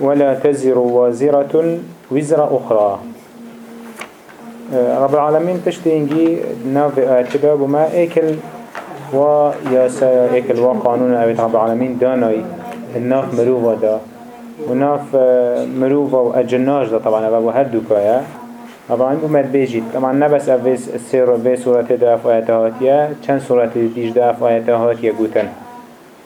ولا تزر وازرة وزر أخرى. رب العالمين تشتينجي ناف اتباب وما اكل و ياسا اكل و قانون اويت رب العالمين داناي الناف مروفا دا. وناف مروفا و اجناج دا طبعا ابو هر دوكايا رب العالمين بمد بيجيت طبعا نبس افيس السير في سورة دا اف آيات هاتيا چند سورة ديش دا اف آيات هاتيا قوتن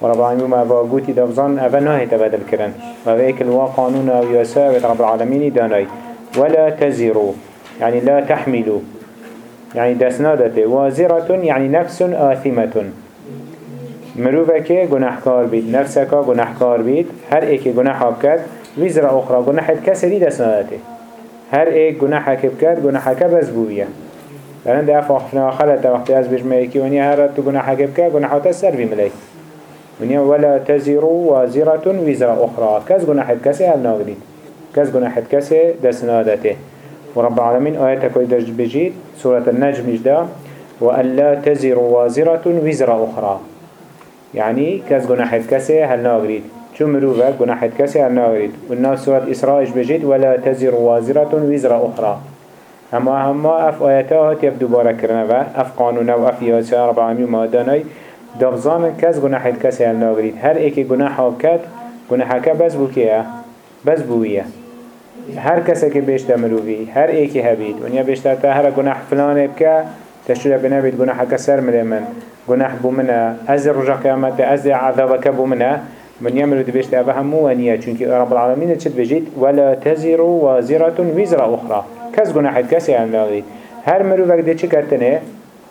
ورب العالمين ما با قوتي دفظان افا ناهي تبادل كرن و اكل و قانون اويت رب العالمين داناي ولا تزيرو يعني لا تحملوا يعني دسنادته وازرة يعني نفس آثمة مروفك گناهكار بيت نفسك گناهكار بيت هر ايك گناح بكت وزر أخرى گناح كسري دسنادته هر ايك گناحك بكت گناحك بس بوية لأن ده أفاقنا خلطة وقت از بجمعيكي ونيا هر تو گناحك بكت السر في ملاك ونيا ولا تزروا وازرة وزر أخرى. كز گناحت كسي هل ناغريد كز گناحت كسي دسنادته ورب العالمين آياتك ويدرج بجيد سورة النجم جدا. وأن لا تزر وازرة وزر أخرى. يعني كاس جناح كسي هل ناغريد شو مروفة جناح كسي هل ناغريد والناس سورة إسراء بجيد ولا تزر وازرة وزر أخرى. أما هما أف آياتها يبدو باركرنا أف قانونا وأف ياسا رب العالمين ما داناي. دفظان كاس جناح كسي هل ناغريد هر ايكي جناح وكات جناح بس بوكيه بس بويه هر کسی که بیشتر مروی هر ایکی هبید ونیا بیشتر تا هر گناه فلانه بکه تشتره بنابید گناه کسر ملی من. گناه بو منه از رجا قیامت از عذاب که بو منه من يمرد بيشت أبا همو ونيا چونك رب العالمين تشد بجيت ولا تزر وازرة وزر أخرى. كز جناح كسي عن لاغي هر مروفك دي چه كرتنه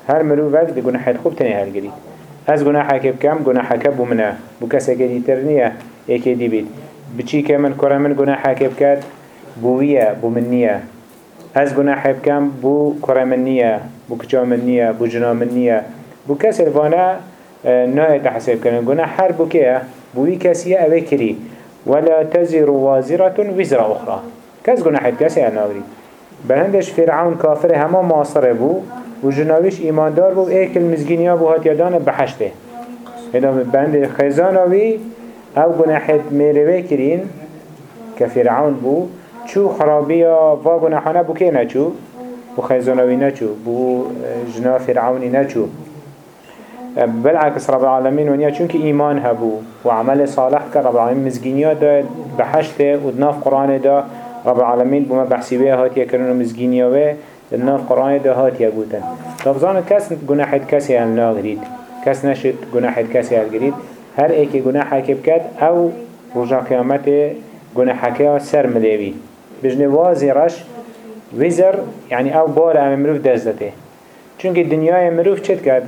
هر مروفك دي جناح خوب تنه هل جريد از جناح كب كم جناح كب منه بو كسي جدي ترنيه ايكي دي بيت بچي كمن كرا من جناح كب كات بوية بومنية از گناه بكم بو كرمنية بو كجامنية بو جنامنية بو كسر فانا نهاية تحسب كنا گناه حر بو كيه بوي كسية اوه كري ولا تزر وازرة وزر أخرى. كس گناه كسي ناغري بلندش فرعون كافر هما ماصر بو و جناوش ایماندار بو ایک المزگینیا بو هات یادان بحشته هدا بند خیزانوی أو گناحت میروه کرین كفرعون بو چو خرابيا و گناحانه بو که نچو؟ بو خیزانوی نچو بو جنا فرعونی نچو. بالعكس رب العالمين ونيا چونك إيمان هبو وعمل صالح كرب العالمين مزجينيا دا بحشته ودناف قرآن دا رب العالمين بما بحسيبه هاتيا كرنو مزجينيا و الناف قرآن دا هاتيا بوتن تفضان كس جناحت كسي هل ناغريد كس نشت جناحت كسي هل جريد هر ايكي جناحك بكت أو رجا قيامته جناحك سر مليوي بجنه وازرش وزر يعني أو بار ام مروف دزدته چونك الدنيا مروف چت کرد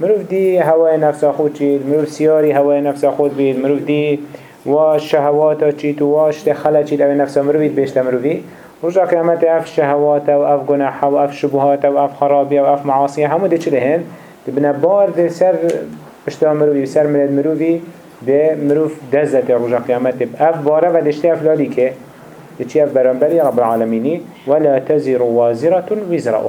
مروف دي هوای نفس خود چید مروف سیاری هوای نفس خود بید مروف دي و شهوات چید واش خلا چید أو نفس مروفید بیشت مروفی. رجع قیامت اف شهوات و اف گناح و اف شبهات و اف خرابی و اف معاصی همو ده چه هن بنا بار ده سر بشتا مروفی سر ملد مروفی ده مروف دزت رجع قیامت اف باره و دشته افلالی که يتشيف برنبري رب العالمين ولا تزر وازرة وزر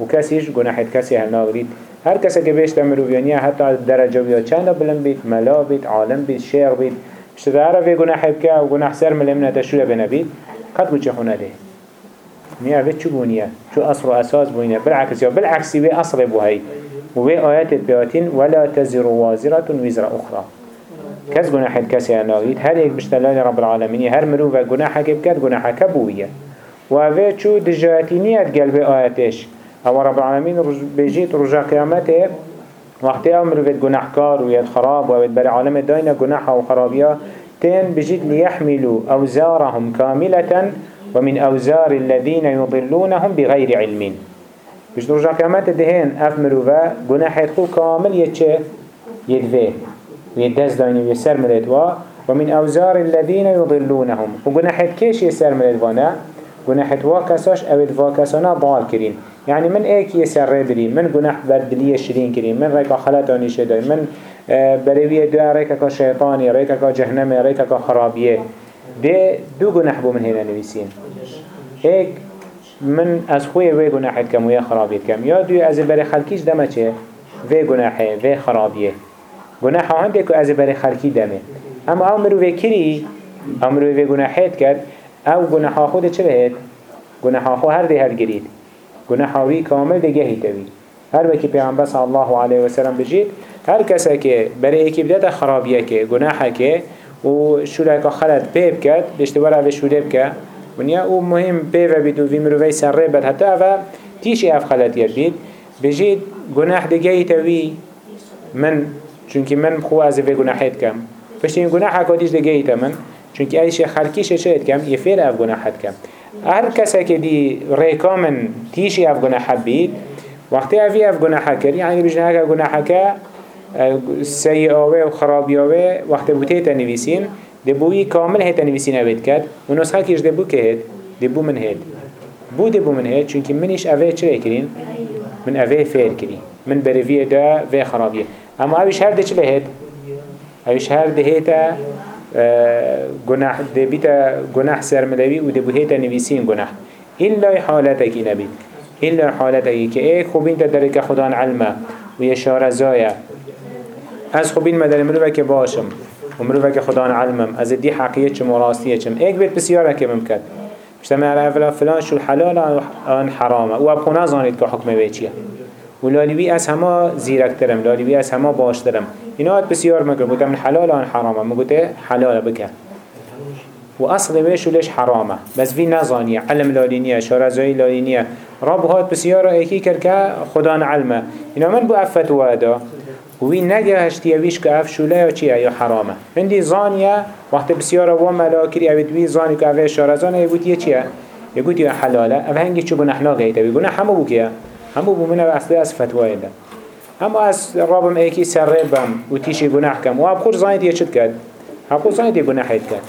وكاسيش قناحة كاسي هل ناغريد هر كسا كبيش تمرو بيانيا حتى الدرجة بيا چند بلن بيت ملا بيت عالم بيت شيخ بيت اشتدار في قناحة بكا وقناح سر ملمنا تشوية بنا بيت قد قد خونه ده نيا في شو بونيا شو أصل وأساس بونيا بالعكس يا بالعكس بي أصل بوهي. وبي آيات البياتين ولا تزر وازرة وزر أخرى. كس جناح كسي ناغيد هر یک بشتلال رب العالمين؟ هر مرو و جناح كبكت جناح كبوية وهذا شو دجاتينيات قلب آياتش أو رب العالمين بيجيت رجع قيامته وقت أمر في جناح كار ويد خراب ويد بري عالم داينا جناح وخرابيا تين بجيت ليحملوا أوزارهم كاملة ومن أوزار الذين يضلونهم بغير علم. بجيت رجع قيامته دهين أفمروا جناح يدخل كامل يتشه يدفه ويدز دايني ويسر ملتوا ومن أوزار الذين يضلونهم وقناحت كيش يسر ملتوانا قناحت واكساش أود واكسانا ضال كرين يعني من ايك يسر ربري من قناح بردلية شرين كرين من ريكا خلطاني شداي من بروية دو ريكا شيطاني ريكا جهنمي ريكا خرابية ده دو قناح بو من هنا نويسين ايك من از خوی وی گناحت کم و یا خرابیت کم یا دوی از بر خلکیش دمه چه وی گناحه وی خرابیه گناه هنده که از برای خلکی دمه اما أو مروه کری أو مروفه گناحات کرد. أو گناحا خود چه بهید؟ گناحا خود هر ده هل گرید گناحاوی کامل دیگه هیتوی. هر وکی پیغمبر صلی الله علیه وسلم بجید هر کسی که برای یکی بدت خرابیه که گناحه که و شوله که خلط پیب کرد بشته وره به شوله بکه ونیا أو مهم پیو بید و وی مروفه سره بد. حتی اوه تیشی اف خلطیت بید. بجید گناح دیگه هیتوی. من چونکی من خو از وی گناحیت کم. پشت این گناح حکاتیش دیگه ایتا من چونکی ایش خلکیش چه کم یه فیر اف گناحت کم هر کسی که دی ریکا من تیشی اف گناح بید وقتی اوی اف گناح کر یعنی بجنه اگه گناح که سیئاوه و خرابیاوه وقتی بوته تنویسین دبوی کامل هی تنویسین اوید کرد و نسخه کش دبو که هید دبو من هید بو دبو من هید چونکی منش اوه چه کرین؟ من اوه فیر کرین. من برویه دا و خرابیه اما اویش هر ده چه هید اویش هر ده هیتا گناه ده بیتا گناه سرملوی و دبو هیتا نویسین گناه. إلا حالتك نبي إلا حالتك كأي خوبين تدرك خدان علمه ويشار زايا از خوبين مدل مروفك باشم. ومروفك خدان علمم. از دي وراستية چم ايك بيت كمم كد مجتمع على فلان شو الحلال عن حرامه وابقنا زانيت كحكم بيتشيه ولالوی از همه زیرکترم. لالوی از همه باشترم. اینا هات بسیار مگر بوده من حلال آن حرامه مگوته حلال بکن و اصل ليش حرامة. بس في نزانية علم لالينية شارزایی لالينية رب هات بسیار ایکی کرد که خدا علمه اینا من بو افت وادا؟ وی نگه هشتیویش که اف شوله یا چیه یا حرامة. هندی زانیه وقت بسیار و ملاکری اوید وی زانی که اوه شارزانه یه یه چیه یه گوت یه حلالة. اوه هنگی چو گناه ناگهیده بی گناه همه بو که همو بو منه اصلی از فتوای ده همو از رابم ایکی سر بم و تیشی گناه کم و اب خود زانید یه چد کرد؟ اب خود زانید یه گناه حید کرد.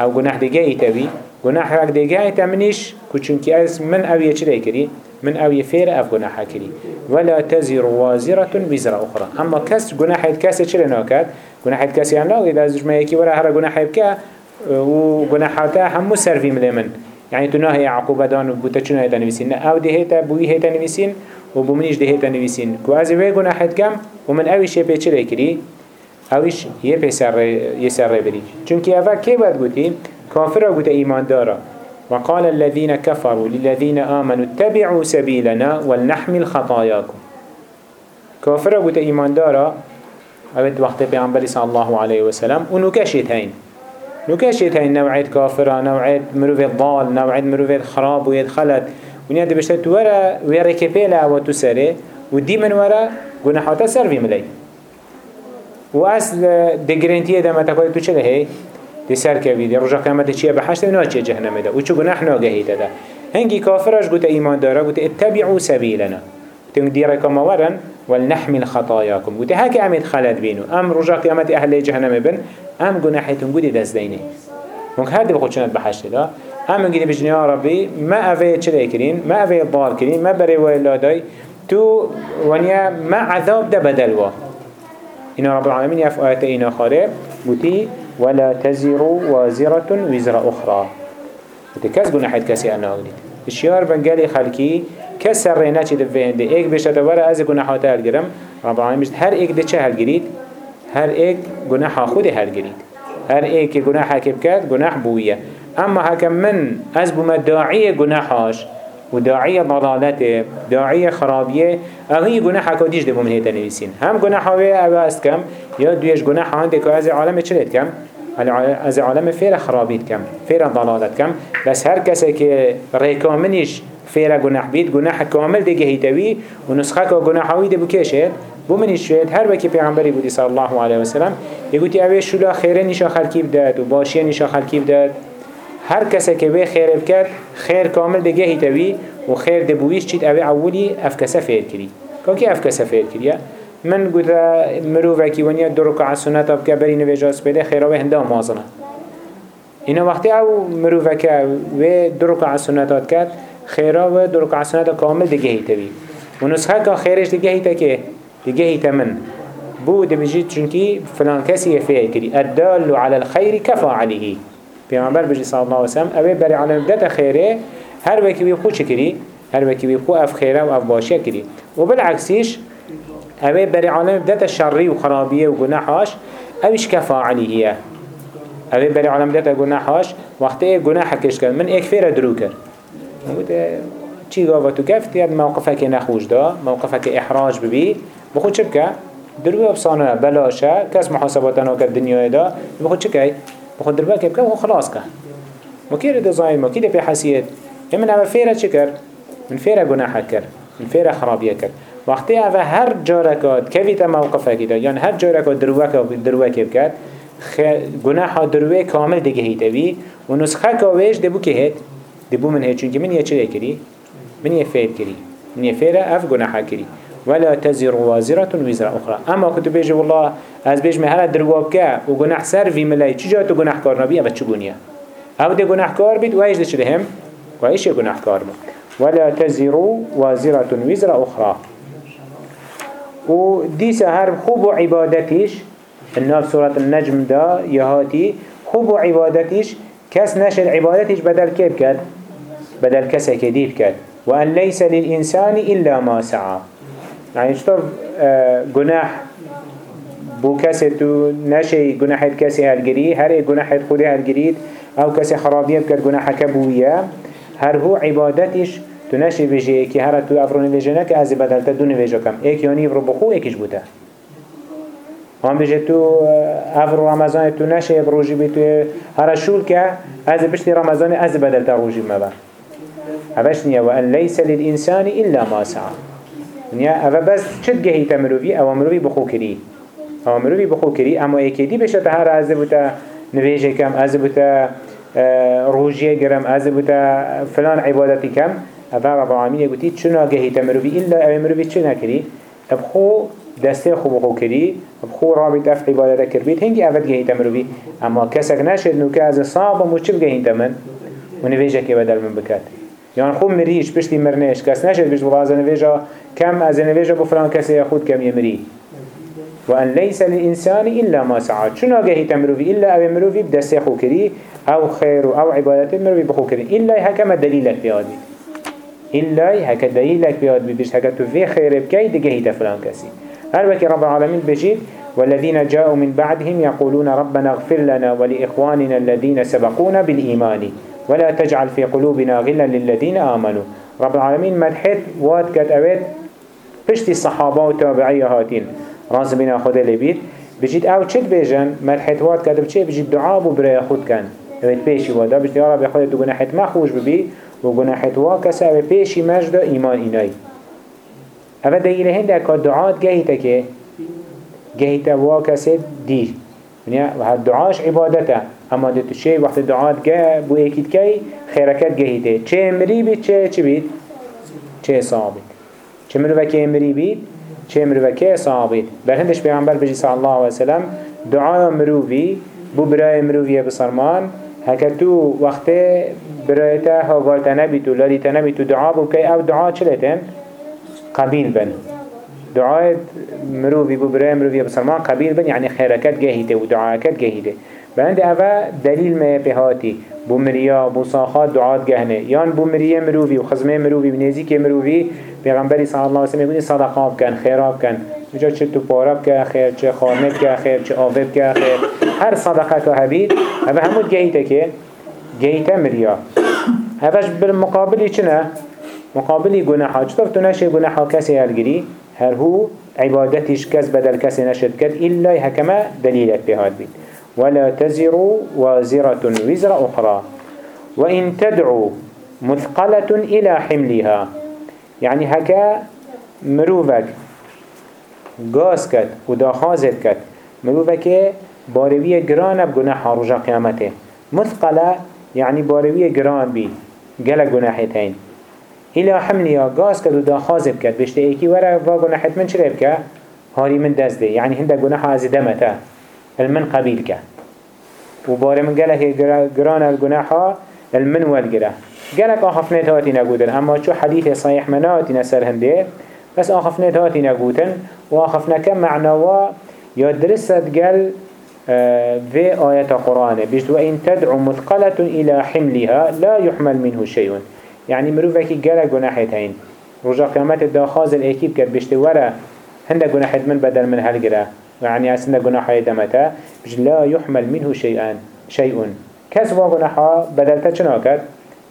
أو گناه دیگه ایتا بی گناه حق دیگه ایتا منیش کچونکی از من أو یه چه کری من أو یه فیر اف گناه کری ولا تزیر وازرة وزر أخرى اما کس گناه حید کسی چه ناکد گناه حید کسی هم ناگید از جمعه یکی ولا هر گناه حید که و گناه حتا همو سرفی ملی يعني تو نهي عقوبة دان بوتا چون هيتا نويسين أو ده هيتا بوي هيتا نويسين و بومنيش ده هيتا نويسين كو از وي گناحت كم ومن اوش يبه چه لكري اوش يبه سر يسر بري چونك اوه كي باید گوتي كافر گوتا ايمان دارا وقال الذين كفروا للذين آمنوا اتبعوا سبيلنا ولنحمل خطاياكم كافر گوتا ايمان دارا اوه وقت پیغمبر صلى الله عليه وسلم. ونو كشت هين نوكاشيت هاي نوعية كافرة نوعية مروفة ضال نوعية مروفة خراب ويد خلط ونيا دي بشتت ورا ويرا كبيلة وتسري ودي من ورا گناحاتا سر في ملي واصل دي گرنتيه ده ما تقول تو چله هي دي سر كوي دي رجا قيامت چيه بحشت ونوع چيه جهنم ده وچو گناح ناگهيت ده هنگي كافرش قوت ايمان داره قوت اتبعوا سبيلنا تنگ ديره كما ورن ولنحمل خطاياكم قوت هكا عمد خلد بينو ام رجا قيامت أهل جهنم بن ام گناحتون گودی دست دینه هر دی چند بحشت دا ام گیدی بجنی ربی ما اوه چلی کرین ما اوه ضال کرین ما بری ویلادای تو ونیا ما عذاب ده بدل وا. اینا رب العالمین یف آیت اینا خاره بوتی ولا تزر وازرة وزر أخرى. کس گناحت کسی أنا اغنید اشیار بنگلی خلکی کس سر رینه چی دفعه ایک بشت وره از گناحات هلگرم رب العالمین هر ایک ده چه هلگرید هر ایک گناه خود هر گرید هر ایک گناه حکب کرد گناه بویه. أما حکم من از بوم داعی گناهاش و داعی ضلالته داعی خرابیه اغی گناه حکادیش ده بومن هیتا نویسین هم گناه هاوی أو است کم یا دویش گناه هانده که از عالم چلید کم از عالم فیر خرابید کم فیر ضلالت کم بس هر کسی که ریکامنش فیر گناه بید گناه کامل دیگه هیتوی و نسخه که گناه هاوی ده بکشید بو من شوید هر وکی پیغمبری بودی صلی الله علیه وسلم یگوتی اوه شولا خیره نیشا خلکی بداد و باشی نیشا خلکی بداد. هر کسی که به خیر بکرد خیر کامل دیگه هیتوی و خیر دبویش چید اوه اولی افکسه فیر کری. که افکسه فیر کریه؟ من گوتا مروفه ونیا دو رکع سنت اب که بری نویجاز بده خیره هنده مازنه. اینا وقتی أو مروفه که و دو رکع سنتات کرد خیره و دو رکع سنت کامل دیگه هیتوی و نسخه که خیرش دیگه هیته که؟ دیگه هیتا من. بو دبجيت چونكي فلان كسي يفعل كري الدال على الخير كفى عليه پیغمبر بجي صلى الله عليه وسلم اوه بري على مدت خيره هر وكي بيبخو چكري هر وكي بيبخو اف خيره و اف باشيه كري وبالعكسيش اوه بري على مدت شري و خرابيه و گناحاش اوش كفى عليه اوه بري عالم داتا گناحاش وقت إيه گناح کش کرد من ایک فیر درو کرد. چی گاوا تو گفت یاد موقفك نخوش دا موقفك احراج ببی. بخود چه بکه؟ دروه بصانه بلاشه کس محاسباتنا کرد دنیای دا. بخود که بخود دروه که بکه و خلاص که وكير ده ظاهر ما كده بحسيت من أول فيرة شكر من فيرة جناح كر من فيرة خرابية كر. وقتی اوه هر جارکات كفيتا موقفه كده يعني هر جارکات دروه دروه بكات گناه دروه کامل دیگه هیته بی. و نسخه کاوش دبو که هید دبو من هید چونکه من یه چه کری؟ من یه فید کری. من یه فیره اف گناه کری. ولا تزر وازرة وزر أخرى. أما كنت بيجي والله از بيج مهلا درواب كا وجناح سر في ملاي چجا تو جناح كار نبي أبد شبونيا ده جناح كار بيت وإيش ده شلهم وإيش جناح كار ولا تزر وازرة وزر أخرى. ودي سهر خوب عبادتيش الناف سورة النجم دا يهاتي خوب عبادتيش كس نشر عبادتيش بدل كيف كد بدل كسا كديب كد وأن ليس للإنسان إلا ما سعى يعني شطف آه جناح بو كسي تو نشي جناح كسي هالجري هر جناح خودي هالجريد أو كسي خرابية بكر جناح كبوية هر هو عبادتش تو نشي بيجي كي هر تو أفرون بيجينك از بدل تدوني بيجو كم ايك يوني برو بخو ايكش بوده هم بيجي تو أفر رمضان تو نشه بروجي بيتو هر شول که از بشتي رمضان از بدل تروجي مبا. هفش نيا وأن ليس للإنسان إلا ما سعى. نيا أفا بس چد جهي تمروفي أو مروفي بخو كري أو مروفي بخو كري أما ايكيدي بشت هر از بوتا نويجه كم از بوتا روجيه گرم از بوتا فلان عبادتي كم أفا رب العالمين يقولي چنا جهي تمروفي إلا أو مروفي چنا كري أبخو دسته خوب خو کری. بخو رابط اف عبادت کر بید هنگی افت گهیتا مروی اما کسک نشد نو که از صعب مو چه بگهیتا من و نویجه که بدل من بکد یان خوب مریش پشتی مرنش کس نشد بشت بلا از نویجه کم از نویجه بفلان کسی خود کم یمری وأن ليس للإنسان إلا ما سعى شنو جهي تمروي إلا أو مروي بدسته خو كري أو خير أو عبادة مروي بخو كري إلا هكما دليلك بيادي إلا هكا دليلك بيادي بيش هكا تفي خير بكي دجهي تفلان كسي هل وكي رب العالمين بجيد والذين جاءوا من بعدهم يقولون ربنا اغفر لنا ولإخواننا الذين سبقونا بالإيمان. ولا تجعل في قلوبنا غلا للذين آمنوا. رب العالمين مدحت واد كت أويت بشتي الصحابة وتابعي هاتين. راز بنا بجيت أو تشد بيجن؟ مدحت واد كت بچه بجيت دعاء وبرا خود كان. اوید پیشی وادا بجد یا رب خودت گناحت مخوش ببی و گناحت وا کسی اوید پیشی مجد ایمان اینایی اوه دلیل هنده که دعات گهیتا که گهیتا وا کسی دیر. و هر دعاش عبادته. اما ده تو وقت دعات گه بو گهیته چه مری بید چه چه بید. چه صابید چه مروکه مری بید؟ چه مروکه صابید بر هندش پیغمبر بجی صلی الله علیه وسلم دعا مروی بو برای مرویه بسرمان هکه تو وقت برایتا هاگالتا نبیتو لالیتا نبیتو دعا بو که أو دعا چلتن قبيل بن دعاء مروفي ببراء مروفي بسلمان قبيل بن يعني خيركات جاهده ودعاءكات جاهده بعند أفا دليل ما بهاتي بو مريا بو صاخات دعاء جهنه يان بو مريا مروفي وخزمه مروفي بنزيك مروفي پیغمبری صلی الله علیه و سلم صدقات کن خیرات کن. جا چه تو پارب که خیر چه خانت که خیر چه آوب که خیر. هر صدقه که هبید اوه همون گیته که گیته مریا. اوهش بالمقابلی چنه مقابل گناحا چطور تو نشه گناحا کسی هلگری هر هو عبادتش کس بدل کسی نشد کد إلا هكما دليلك بهاد بید. ولا تزر وازرة وزر أخرى. وإن تدعو مثقلة إلى حملها يعني هكا مروفك غاز كت ودا خازت كت مروفك باروية جران بجناح رجا قيامته مثقلة يعني باروية جران بي قلق إلا حملی یا گاز کد و دا خازب کد. بشته ایکی وره و گناحت من چرا بکه هاری من دست يعني هنده گناح از دمتا المن قبیل که. و باره من گلک گران الگناحا المن والگره گلک آخفنت هاتی نگودن. اما چو حدیث صحیح مناتی نسر هنده بس آخفنت هاتی نگودن. و آخفنک معنوا یا درست گل في آيات قرآن بجد وإن تدعو مثقلة إلى حملها لا يحمل منه شيء يعني مروفكي جرى جناحت هين رجع قيامت دا خازل اكيب كد بشت ورا هنده جناحت من بدل من هالجرا يعني اسنده جناح دمتا بج لا يحمل منه شيئا شيء كس وغنحا بدلتا چنا كد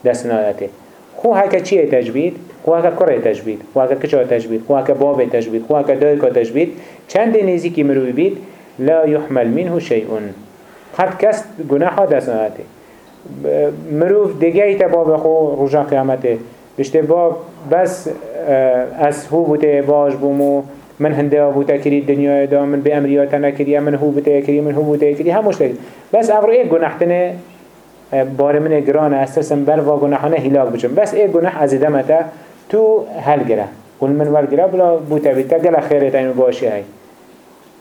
دسنالته خو هكا چيه تجبيد خو هكا كره تجبيد خو هكا كچا تجبيد خو هكا باب تجبيد خو هكا دايكا تجبيد چند نزيكي مروي بيد لا يحمل منه شيء قد كس گناحا دسنالته مروف دیگه باب خو رجا قیامته. بشته باب بس از هو بوده باش بومو من هنده بوده کری دنیا دا من به امریات نکری من هو بوده کری من هو بوده کری هموش تکری بس اگر ایک گناحتنه بار من گرانه اساسم بر و گناحانه هلاک بچم بس ایک گناح از دمتا تو هل گره. قل من ور گره بلا بوده بیتا گل خیرت اینو باشی هی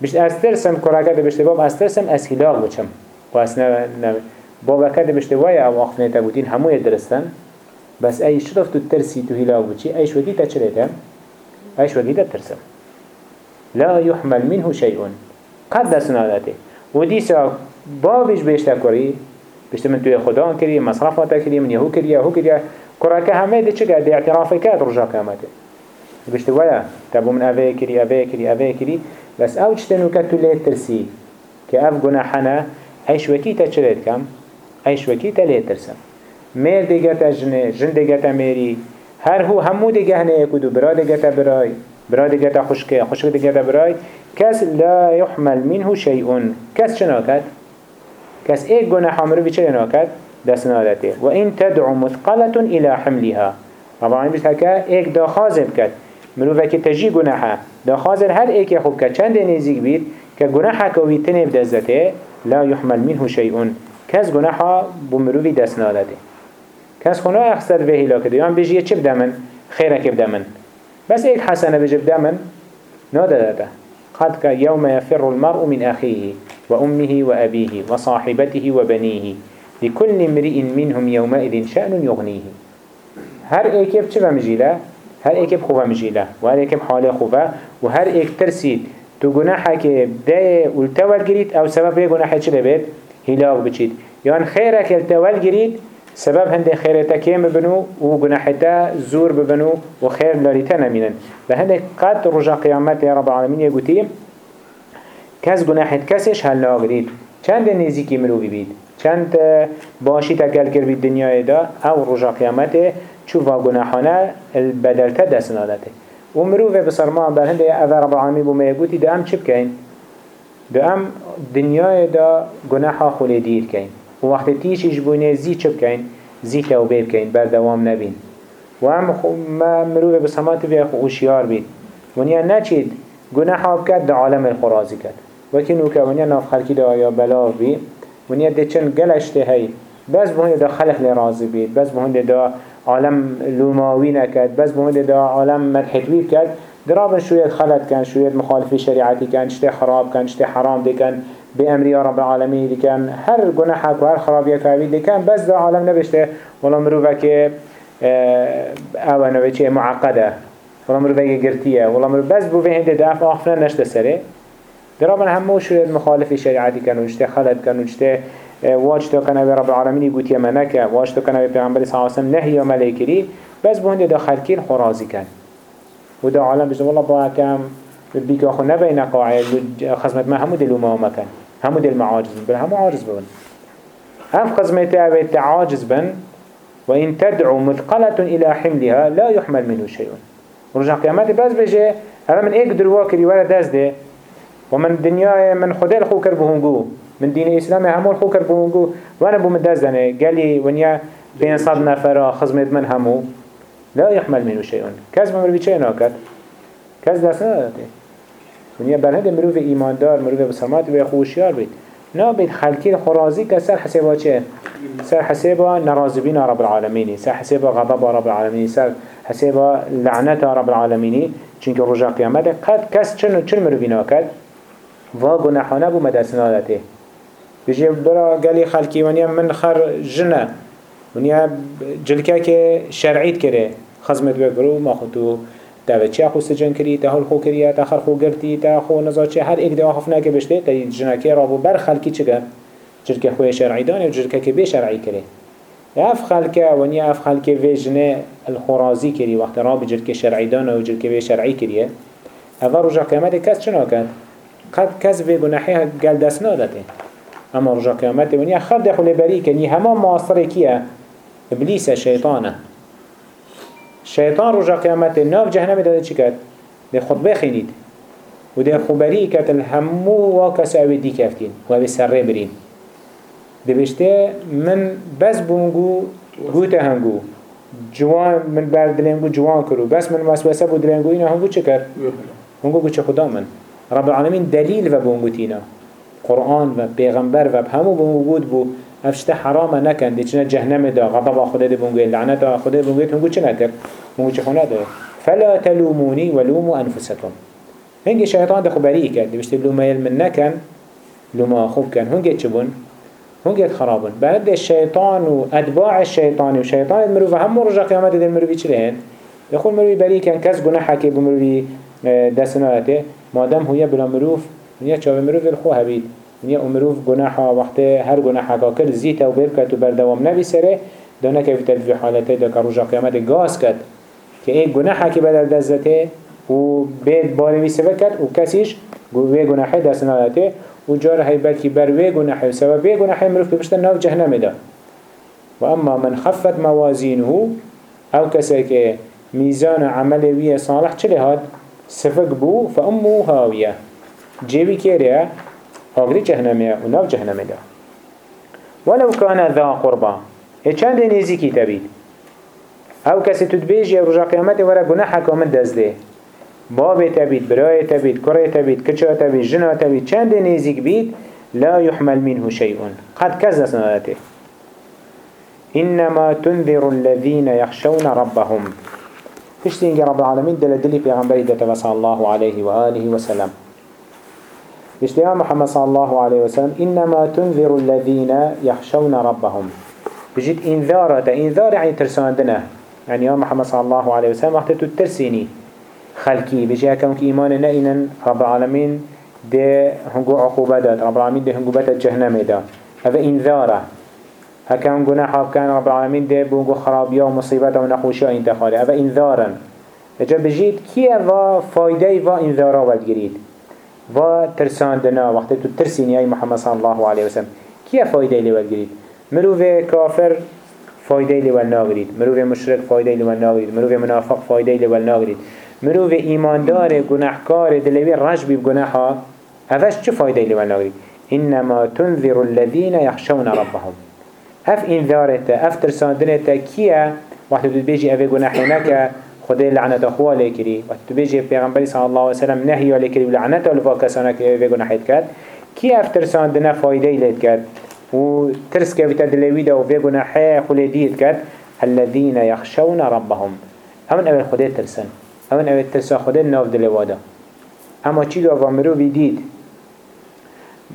بشت از ترسم کراکت بشته باب از ترسم از هلاک بچم و از نه بابا كده بشتوايا أو اخفنه تبوتين همو يدرستن بس اي شرف تو ترسي تو هلاو بچي اي شوكي تشريتا اي شوكي ترسم. لا يحمل منه شيء قد دسنادته وديسا بابش بيشتا كوري بيشت من توي خدا كري مصرفاتا كري من يهو كري يهو كري كراكا همه دي چگه دي اعترافي كات رجا قيامته بيشت ويا تابو من اوه كري اوه كري اوه كري بس آو چتنو كتو ليه ترسي كأف گناحنا اي شوكي تشريت كم ایش وکی تلی ترسم میر دیگه جنه جن دیگه میری هر هو همو دیگه هنه یکودو برا دیگه برای برا دیگه خشکه خشک دیگه برای کس لا يحمل منه شيء کس چنا کد کس ایک گناه مروی چه ناکد دست نادته و این تدعو مثقلة إلى حملها طبعا بیش هکا ایک دا خازب کد مروی که تجی گناه دا خازر هر ایک خوب کد چند نزیگ بید که گناه کوی تنب دزته لا يحمل منه شيء کس گناحا بمروی دست نادده کس خونه اخسر به هلا کده یعنی بجیه چه بدمن خیره که بدمن بس ایک حسنه بجه بدمن نادده قد که يوم يفر المرء من أخيه وأمه وأبيه وصاحبته وبنيه لكل امرئ منهم يومئذ شأن يغنيه هر ايكب چه بمجيله هر ايكب خوبه مجيله وهر ايكب حاله خوبه وهر ايك ترسيد تو گناحه که ده التول گرید أو سبب گناحه چه بید هلاك بچید. یان خیرک التول گرید سبب هنده خیرتا کم ببنو و گناحتا زور ببنو و خیر لاریتا نمینن. و هنده قد رجا قیامت رب العالمین یگوتیم کس گناحت کسش هل ناگرید چند نزیکی مروی بید چند باشی تکل کر بید دنیای دا أو رجا قیامت چو و گناحانه البدلتا دست نادته. و مروی بسرمان بر هنده أو رب العالمین بومه یگوتی دا هم چی بکن؟ دو دنیای دا گناحا خوله دیر کن و وقت تیشش بونه زی چپ کن زی توبه بکن بردوام نبین. و ام ما مروه بسامات بیا خوشیار بید ونیا نچید گناحا بکد دا عالم الخرازی کد. وکنو که ونیا ناف خلکی دا آیا بلاو بی ونیا ده گلشته هی. بس بهونه دا خلق لرازی بید بس بهونه دا عالم لوماوی نکد. بس بهونه دا عالم مدحتوی کد. درابن شوية خلط كان شوية مخالف شريعتي كان شتي خراب كان شتي حرام دي كان بأمر رب العالمين دي كان هر جناحك وهر خراب يكابي دي كان بس ده عالم نبشته. ولا مروفك أو نبشته معقدة. ولا مروفك قرتية ولا مروف بس بو في هنده دافع آخفنا نشته سره. درابن همو شوية مخالف شريعتي كان وشتي خلط كان وشتي واجتو كان رب العالمين يقول يمنك واجتو كان بيغمبر صلى الله عليه وسلم نهي وملائكري بس بو هنده داخل كين خرازي كان وده عالم بجد والله با كم بيك أخو نبين قاعد خزمت ما همو دلو ما مكان همو دل معاجز بن همو عاجز بن. هم خزمت أبيت عاجز بن وإن تدعو مثقلة إلى حملها لا يحمل منه شيء ورجع قيامات بس بجي هذا من إيك درواكري ولا داز ده ومن الدنيا من خدا الخو كربهونجو من دين الإسلام همو الخو كربهونجو وأنا بو من داز دانه قالي ونيا بين صد نفر خزمت من همو. لا يحمل منه شيء كذب مروي چه ناكد كذب دست نداده ونیا هده مروف ایماندار مروف بسامات و خوشیار بید. نا بید خلکی خرازی که سر حسابا چه؟ سر حسابا نرازبین رب العالمینی. سر حسابا غضب رب العالمینی. سر حسابا لعنت رب العالمینی. چونکه رجا قیامت قد کس چن چن مروفی ناکد؟ و گناحانه بو مدرس نادته بجی برا گلی خلکی ونیا من خر جنه. ونیا جلکه که شرعیت کرده خزمت بگرو ما خودتو تا چه خو سجن کری تا هل خو کریه تا خر خو گرتی تا خو نزا چه هر ایک ده خفنا که بشته تا جنکه رابو بر خلکی چه جلکه خوی شرعی دانه و جلکه که به شرعی کره اف خلکه ونیا اف خلکه ویجنه الخرازی کری وقت رابی جلکه شرعی دانه و جلکه به شرعی کریه اول رجا قیامت کس چنا کن قد کس به گناحی گل دست نادته اما رجا قيامته ونيا خرد يخل بريك يعني هما ماصر كيا إبليس الشيطان الشيطان رجا قيامته ناف جهنم ده چي كات ده خطبه خينيد وده خبري كات الهمو واكس اوه دي كفتين وابي سره برين ده بشته من بس بونگو گوته هنگو. جوان من بر دلنگو جوان کرو. بس من وسوسه بو دلنگو اینا هنگو چه کر؟ هنگو گو چه خدا من. رب العالمين دليل و بونگو تينا قرآن و پیغمبر و همو بونگو بود بو. افشته حرام نکن. دی چنه جهنم دا. غضب خدا دی بونگو لعنت خدا دی بونگو هنگو چه نکر؟ هنگو چه خونه دا فلا تلوموني ولوموا أنفسكم هنگی شیطان ده خبری کرد. بشتی لوما من نکن. لوما خوب کن. هنگی چه بون؟ هنگی خرابون بعد الشيطان و اتباع الشيطان و شیطان المروف هم رجع قیامت ده المروفی چه لهن؟ يقول مروفی بری کن. کس گناه حکی بمروفی آه، دستناته مادم هویه بلا مروف. ونیا چاوه مروف الخو هبید ونیا مروف گناه وقت هر گناه حکا کرد زیت و برکت و بردوام نبی سره دانه که في حالته ده که رجع قیامت گاز کد که این گناه حکی بدل دزته و بيت باري ويسفر كد و كسيش وي گناحي دست نادته و جار هاي بلكي بر وي گناحي و سبب وي گناحي مروف ببشتن ناف جهنم دا و اما من خفت موازينه أو كسي که ميزان عمل وي صالح چلي هاد سفق بو فأمو هاوية جيبي كيريا آغري جهنمية و ناف ولو كان ذا قربا. اي چند نزيكي تبيد أو کسی تدبیجی رجا قیامت ورا گناح کامل دزده باب تبيت براي تبيت كره تبيت كچا تبيت جنا تبيت چند نيزيك بيت لا يحمل منه شيء قد كذا سنواته إنما تنذر الذين يخشون ربهم. فشتين رب العالمين دل دلي پیغمبری دتا صلى الله عليه وآله وسلم اشتيا محمد صلى الله عليه وسلم إنما تنذر الذين يخشون ربهم بجد إنذارة إنذار يعني ترساندنا يعني يا محمد صلى الله عليه وسلم وقت تترسيني خلقي بجي هكا ونك إيمان نئنا رب العالمين ده هنگو عقوبة داد رب العالمين ده هنگو بتا جهنم دا هذا إنذاره هكا هنگو نحاب كان رب العالمين ده بونگو خرابيا ومصيبتا ونخوشيا انتخاري هذا إنذارا اجا بجيت كيه و فايده و إنذارا والجريد و ترساندنا وقت تو ترسيني أي محمد صلى الله عليه وسلم. كيه فايده لي والجريد مروف كافر فايده لي والناغريد مروف مشرك فايده لي والناغريد مروف منافق فايده لي والناغريد مروف ایماندار گناهکار دلوی رج بی گناها هفش چه فایده لیوان ناگری انما تنذر الذين يخشون ربهم. اف انذارت اف ترساندنت کیه؟ وقت تو بیجی اوه گناحی نکه خدا لعنت اخوه لیکری وقت تو بیجی پیغمبری صلی الله علیه وسلم نهی لیکری و لعنت الفا کسانه که اوه گناحیت کرد. کی اف ترساندنه فایده لیت کرد؟ و ترس که بیتا دلوی دا اوه گناحی خلیدیت کرد. الذين يخشون ربهم. همون اول خدا ترسن. اون اوه ترسا خوده ناف دلوادا اما چی گفت؟ مروی دید.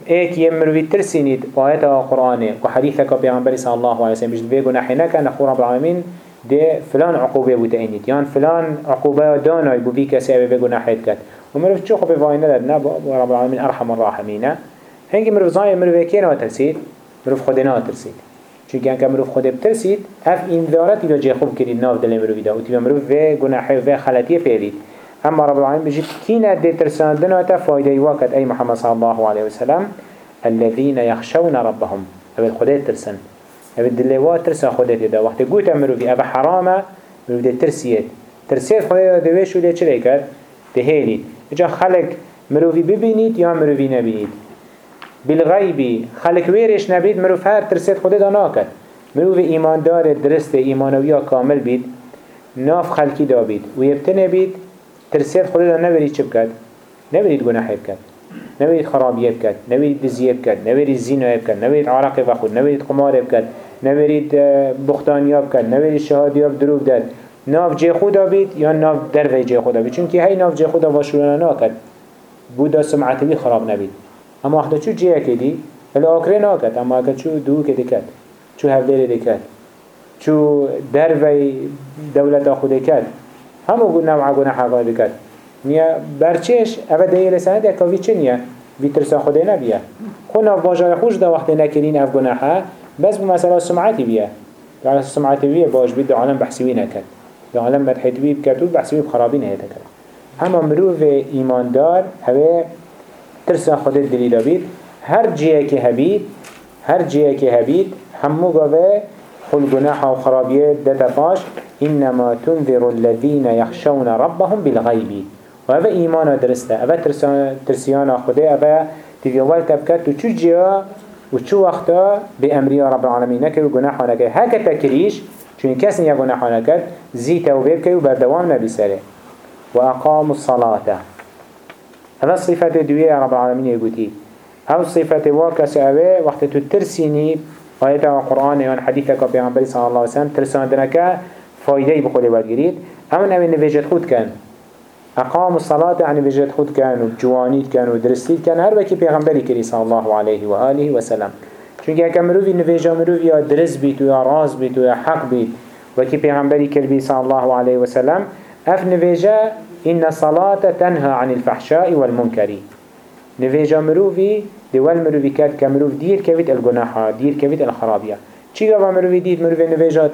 ایک یه مروی ترسینید. آیت قرآنه. و حدیث که پیغمبری صلی الله علیه وسلم بجد بگو نحی نکن نخور رب العالمین ده فلان عقوبه بوده اینید یان فلان عقوبه دانای بو بی کسی اوه بگو نحید کد و مروی چو خوبه وای نداد؟ نه رب العالمین ارحم الراحمینه. هنگی مروی زای مروی که ناترسید مروی خود ناترسید چون که مروف خود بترسید اف این دارت ایلا جه خوب کرید ناف دل مروفی دا و تیبا مروف و گناحی و خلطی پیرید. اما رب العالمین بجید کی نده ترساندن و تا فایده واقت ای محمد صلی الله علیه وسلم الذين يخشون ربهم. أو خدا ترسن. أو دلوات ترسا خدا دا وقت قوت مروفی أو حرامه مروف ده ترسید ترسید خدا دویش و ده چلی کرد دهیلید اجا خلق مروفی ببینید یا مروفی نبینید بالغیبی خلق ویرش نبید مروف هر ترسید خود دا ناکد مروف ایماندار درست ایمانویا کامل بید ناف خلقی دا بید و یبتنه بید ترسید خود دا نبرید چه بکد نوید خرابی بکد نوید دزی بکد نوید زینو بکد نوید عرق بخود نوید قمار بکد نوید بختانی بکد نوید شهادیا دروب داد. ناف جه خود بید یا ناف دروی جه خود بید چونکه هی ناف جه خود واشولانا ناکد بودا سمعتوی خراب نبید. اما اخدا چو جه کدی الاکره ناکد اما اکد چو دو کدی کد چو هفدر دکد کد چو دروی دولت آخود کد همو گونه و گونه حقا بکد نيا برچش اوه ده لسنه ده كاوي چه نيا في ترسا خوده نبيه خونا باجار خوش ده وقت نكرين اف گناحه بس بمثلا سمعتي بيه على سمعتي بيه باش بيد عالم بحثوي نكد عالم بدحتوي بكتول بحثوي بخرابين هيتا كد اما مروف ايماندار هوا ترسا خودت دلی دابید هر جيه که هبید هر جيه که هبید همو قوه خل جناح وخرابيه دتا باش إنما تنذر الذين يخشون ربهم بالغيب وهذا إيمان درسته. هذا ترسيان خده هذا تفيوال تبكت وشو جيا وشو وقتا بأمري رب العالمين نكر وجناح ونكر هكا تكريش چون کسی یا گناه نکرد زی توبه بکی و بردوام نبی سره و اقام الصلاة. هذا صفت دوية رب العالمين يقولي أو صفت واكس اوه وقت تو ترسيني آيات القرآن وان حديثك بيعنبري صلى الله عليه وسلم ترسان دركا فايدة بخولي والجريد اما نبي نفجت خود كان أقام الصلاة يعني بجد خود كان وجوانيت كان ودرستيت كان هر وكي پیغمبری كري صلى الله عليه وآله وسلم چونکه اگه مروفی نویجا مروفی یا درست بیت و یا راز بیت و یا حق بیت وكي پیغمبری کربی صلى الله عليه وسلم اف نویجا إن الصلاة تنهى عن الفحشاء والمنكر نویجا مروفی دول مروفی كات كمروف دير كويت الجناحة دير كويت الخرابية چی گفت مروفی دید؟ مروفی نویجات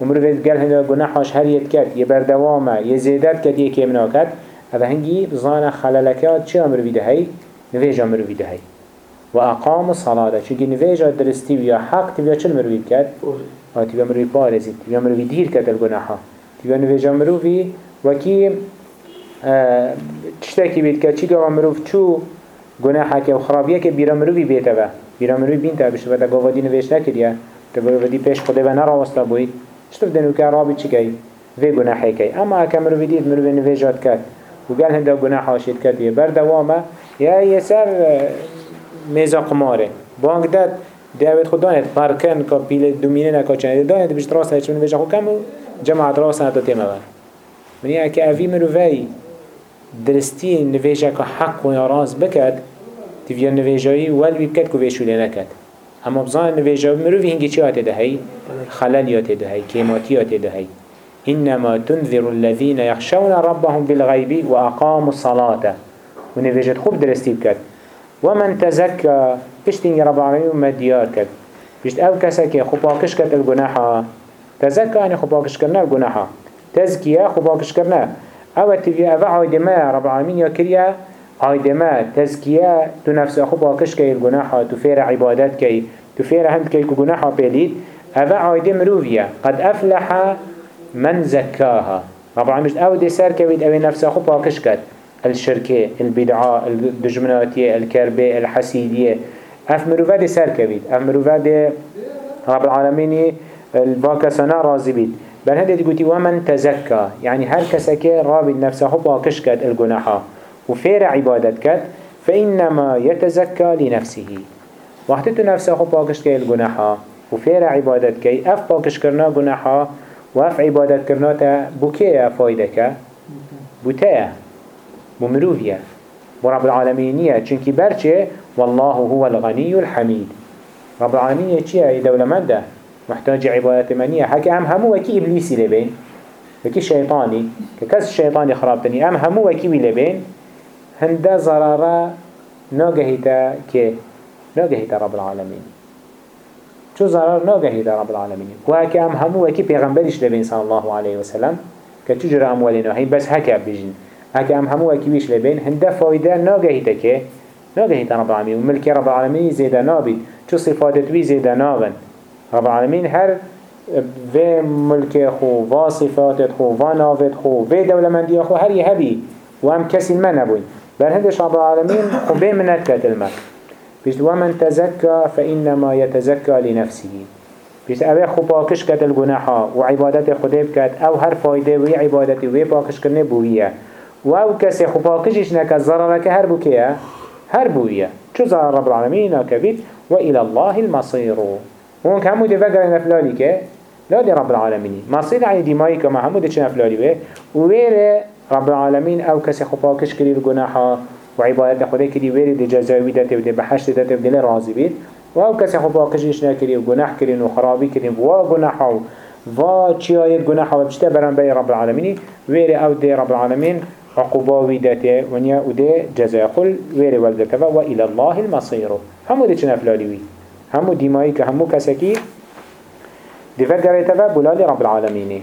کرد و مروفی گل هنده گناحاش هریت کرد یه بردوامه یه زیدت کرد یه کمنا کرد. هذا هنگی بزانه خلالکات چی مروفی دهی نویجا مروفی دهی و اقام الصلاة چونکه نویجا درستی یا حق تبیا چل مروفی کرد؟ آه تبیا مروفی پارزید تبیا مروفی دیر کرد الگناحا تبیا نویجا مروفی وکی تشتكي بيت كاتشي قوا مروف چو گناحا که و خرابیه که بیرا مروفی بیتا با بیرا مروفی بین تا بشت بدا گوا دی نویش نکریا تا گوا پیش خوده و نرا واسطا بوید شتف دنو که رابی چی وی گناحی که اما اکا مروفی دید مروفی نویجات کرد و قال هنده گناحا شید کرد یه بردوامه یا یه سر میزا قماره بانک داد دعوت خود دانت پرکن که پیل دومینه نکا چنه دانت بیشت راست هیچ من بجا خود کم جماعت راست نتا تیمه بر منی اکه اوی مروفی درستی نویجه که حق و راست بکد تیویا نویجایی ول بکد که ویشوله نکد اما بزان نویجه مروفی هنگی چی آتی دهی؟ خلل آتی دهی کیماتی آتی دهی إنما تنذر الذين يخشون ربهم بالغيب وأقاموا الصلاة ونفجت خوب درستي بكت ومن تزكى بشتين رب العالمين وما ديار كد بشت أو كسك خباكش كد الجناحة تزكى يعني خباكش كرنا الجناحة تزكية خباكش كرنا أو تبيا أو عايدما رب العالمين يا كريا عايدما تزكية تو نفس خباكش كي الجناحة تفير عبادات كي تفير هند كي جناحة بيليد أو عايدم روفيا قد أفلح من زكاها رب العالمين أو دي سر كويد أو نفس خباكش كد الشركة البدعة الدجمناتية الكربة الحسيدية اف مروفة دي سر كبيد اف مروفة دي رب العالمين الباكسنا رازي بيد بل هذا تقولي ومن تزكى يعني هر كسك رابط نفسه باكش كد الجناحة وفير عبادت كد فإنما يتزكى لنفسه. وقت نفسه باكش كد الجناحة وفير عبادت كي أف باكش كرنا جناحة وأف عبادت كرنا تا بوكية فايدك بوتيه بمروفيا ورب العالمينية چونكي برچه والله هو الغني الحميد. رب العالمين چية؟ أي دولة منده محتاج عبادة منية حكي أم همو وكي إبليسي لبين؟ وكي شيطاني؟ ككس الشيطاني خرابتني أم همو وكي لبين؟ هنده ضرارة ناقهتا كي ناقهتا رب العالمين شو ضرر ناقهتا رب العالمين وهكي ام همو وكي پیغمبرش لبين صلى الله عليه وسلم كتجر اموالنا هي بس هكا بجن هكا ام همو اكيوش لبين هنده فايدة ناقهيتا كي ناقهيتا رب العالمين وملكي رب العالمين زيدا نابد چو صفاتت وي زيدا نابن؟ رب العالمين هر في ملك خو و صفاتت خو و نافت خو في دولة مندية خو هر يهبي وام كسي ما نبوين بل هندش رب العالمين خو بي منت كتلمك بيشت ومن تزكى فإنما يتزكى لنفسه. بيشت اوه خو باكش كت الجناحة وعبادت خده بكت أو هر فايدة وي عبادتي وي باكش كرنه بوهيه و أو کسی خوبا کشش نکد ضرر که هر بو که هر بویه چو ضرر رب العالمین نکبید و إلى الله المصير. هون که همو دفقر نفلالی که لا دي رب العالمين. مصير عي ديماي كما حمود چنا فلالي به ووير رب العالمين أو كسي خفاكش كري الجناحا وعبادت خده كري وير دي جزاوي داته ودي بحشت داته ودي راضي بيت و كسي خفاكش نشنا كري وجناح كري وخرابي كري و جناحا و چيايت جناحا وبشتا بران بي رب العالمين وير أو دي رب العالمين عقوبة ويداته ونيا وده جزاء قل ويري والدتفا وإلى الله المصير همو دي چنف لاليوي همو ديمائي كهمو كسكي دي فقريتفا بلال رب العالمين